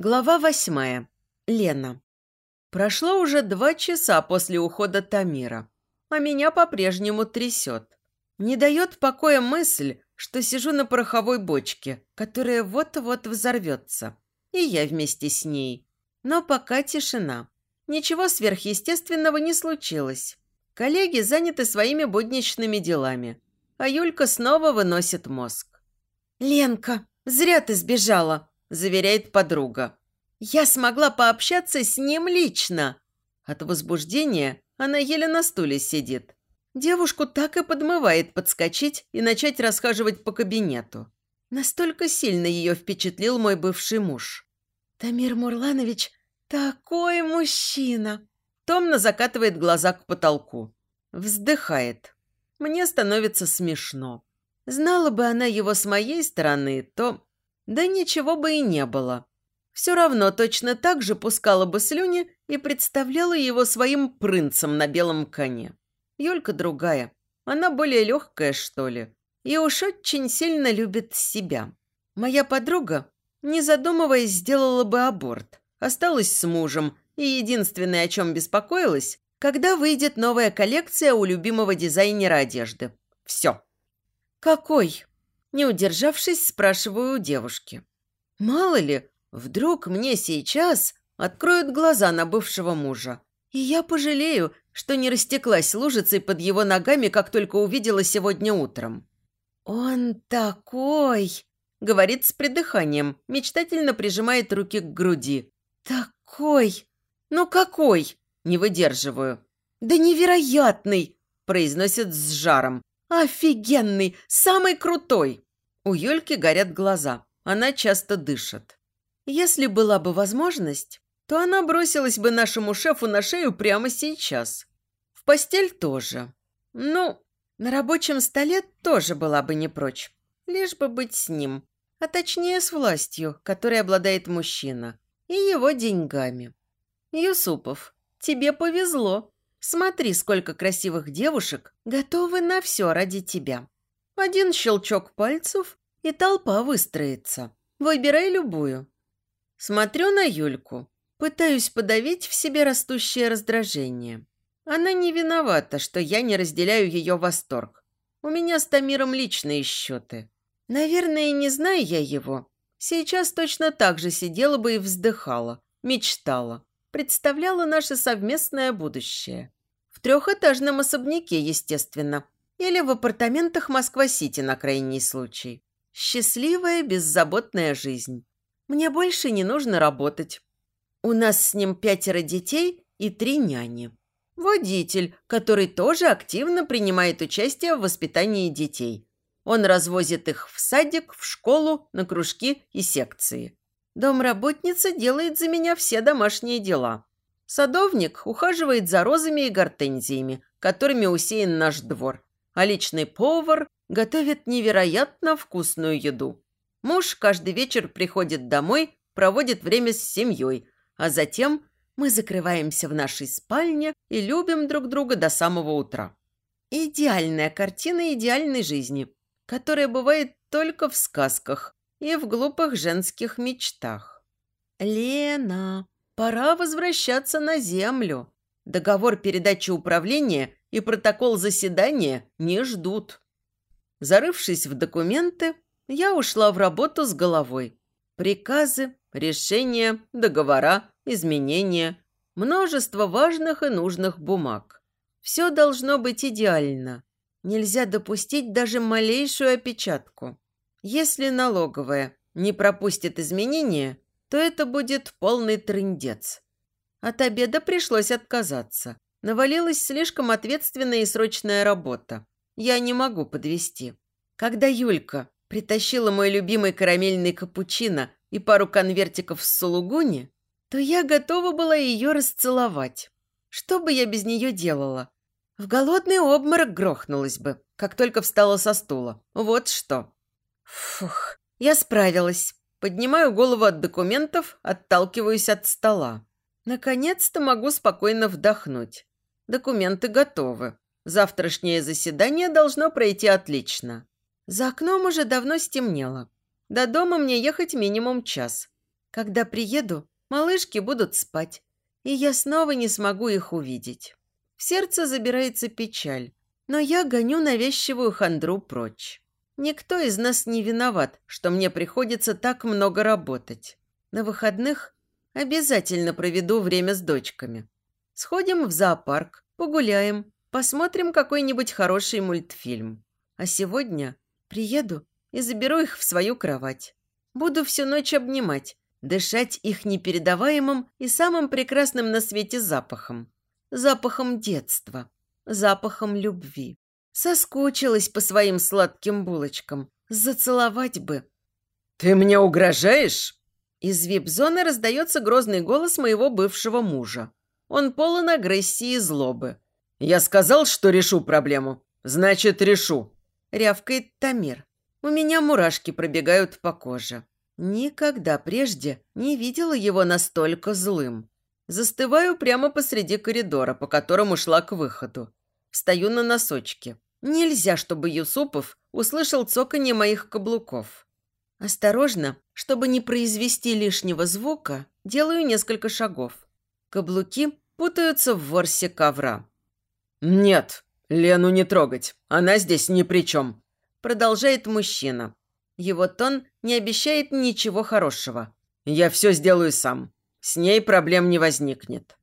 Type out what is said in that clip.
Глава восьмая. Лена. Прошло уже два часа после ухода Тамира, а меня по-прежнему трясет. Не дает покоя мысль, что сижу на пороховой бочке, которая вот-вот взорвется. И я вместе с ней. Но пока тишина. Ничего сверхъестественного не случилось. Коллеги заняты своими будничными делами, а Юлька снова выносит мозг. «Ленка, зря ты сбежала!» – заверяет подруга. «Я смогла пообщаться с ним лично!» От возбуждения она еле на стуле сидит. Девушку так и подмывает подскочить и начать расхаживать по кабинету. Настолько сильно ее впечатлил мой бывший муж. «Тамир Мурланович такой мужчина!» Томно закатывает глаза к потолку. Вздыхает. Мне становится смешно. Знала бы она его с моей стороны, то да ничего бы и не было. Все равно точно так же пускала бы слюни и представляла его своим принцем на белом коне. Юлька другая. Она более легкая, что ли. И уж очень сильно любит себя. Моя подруга, не задумываясь, сделала бы аборт. Осталась с мужем. И единственное, о чем беспокоилась, когда выйдет новая коллекция у любимого дизайнера одежды. Все. «Какой?» Не удержавшись, спрашиваю у девушки. Мало ли, вдруг мне сейчас откроют глаза на бывшего мужа. И я пожалею, что не растеклась лужицей под его ногами, как только увидела сегодня утром. «Он такой!» — говорит с придыханием, мечтательно прижимает руки к груди. «Такой! Ну какой?» — не выдерживаю. «Да невероятный!» — произносит с жаром. «Офигенный! Самый крутой!» У Юльки горят глаза. Она часто дышит. Если была бы возможность, то она бросилась бы нашему шефу на шею прямо сейчас. В постель тоже. Ну, на рабочем столе тоже была бы не прочь. Лишь бы быть с ним. А точнее с властью, которой обладает мужчина. И его деньгами. Юсупов, тебе повезло. Смотри, сколько красивых девушек готовы на все ради тебя. Один щелчок пальцев, и толпа выстроится. Выбирай любую. Смотрю на Юльку, пытаюсь подавить в себе растущее раздражение. Она не виновата, что я не разделяю ее восторг. У меня с Тамиром личные счеты. Наверное, не зная я его, сейчас точно так же сидела бы и вздыхала, мечтала представляла наше совместное будущее. В трехэтажном особняке, естественно, или в апартаментах Москва-Сити на крайний случай. Счастливая, беззаботная жизнь. Мне больше не нужно работать. У нас с ним пятеро детей и три няни. Водитель, который тоже активно принимает участие в воспитании детей. Он развозит их в садик, в школу, на кружки и секции. Домработница делает за меня все домашние дела. Садовник ухаживает за розами и гортензиями, которыми усеян наш двор. А личный повар готовит невероятно вкусную еду. Муж каждый вечер приходит домой, проводит время с семьей, а затем мы закрываемся в нашей спальне и любим друг друга до самого утра. Идеальная картина идеальной жизни, которая бывает только в сказках, и в глупых женских мечтах. «Лена, пора возвращаться на землю. Договор передачи управления и протокол заседания не ждут». Зарывшись в документы, я ушла в работу с головой. Приказы, решения, договора, изменения, множество важных и нужных бумаг. Все должно быть идеально. Нельзя допустить даже малейшую опечатку. Если налоговая не пропустит изменения, то это будет полный трындец. От обеда пришлось отказаться. Навалилась слишком ответственная и срочная работа. Я не могу подвести. Когда Юлька притащила мой любимый карамельный капучино и пару конвертиков с сулугуни, то я готова была ее расцеловать. Что бы я без нее делала? В голодный обморок грохнулась бы, как только встала со стула. Вот что. Фух, я справилась. Поднимаю голову от документов, отталкиваюсь от стола. Наконец-то могу спокойно вдохнуть. Документы готовы. Завтрашнее заседание должно пройти отлично. За окном уже давно стемнело. До дома мне ехать минимум час. Когда приеду, малышки будут спать, и я снова не смогу их увидеть. В сердце забирается печаль, но я гоню навязчивую хандру прочь. Никто из нас не виноват, что мне приходится так много работать. На выходных обязательно проведу время с дочками. Сходим в зоопарк, погуляем, посмотрим какой-нибудь хороший мультфильм. А сегодня приеду и заберу их в свою кровать. Буду всю ночь обнимать, дышать их непередаваемым и самым прекрасным на свете запахом. Запахом детства, запахом любви. Соскучилась по своим сладким булочкам. Зацеловать бы. «Ты мне угрожаешь?» Из вип-зоны раздается грозный голос моего бывшего мужа. Он полон агрессии и злобы. «Я сказал, что решу проблему. Значит, решу», — рявкает Тамир. У меня мурашки пробегают по коже. Никогда прежде не видела его настолько злым. Застываю прямо посреди коридора, по которому шла к выходу. Встаю на носочки. Нельзя, чтобы Юсупов услышал цоканье моих каблуков. Осторожно, чтобы не произвести лишнего звука, делаю несколько шагов. Каблуки путаются в ворсе ковра. «Нет, Лену не трогать. Она здесь ни при чем», – продолжает мужчина. Его тон не обещает ничего хорошего. «Я все сделаю сам. С ней проблем не возникнет».